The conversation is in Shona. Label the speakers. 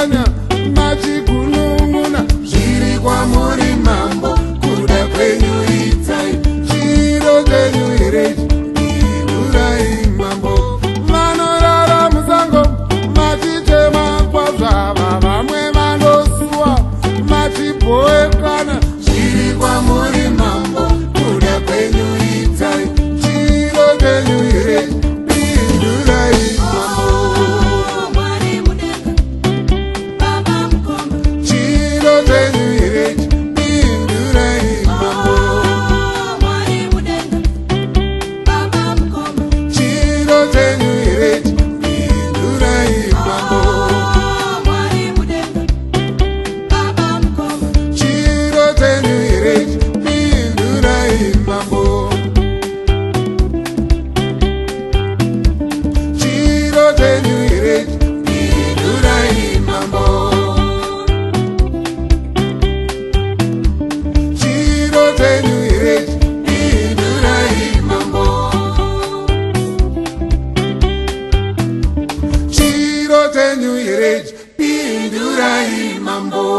Speaker 1: Goiânia. bhindurai mambo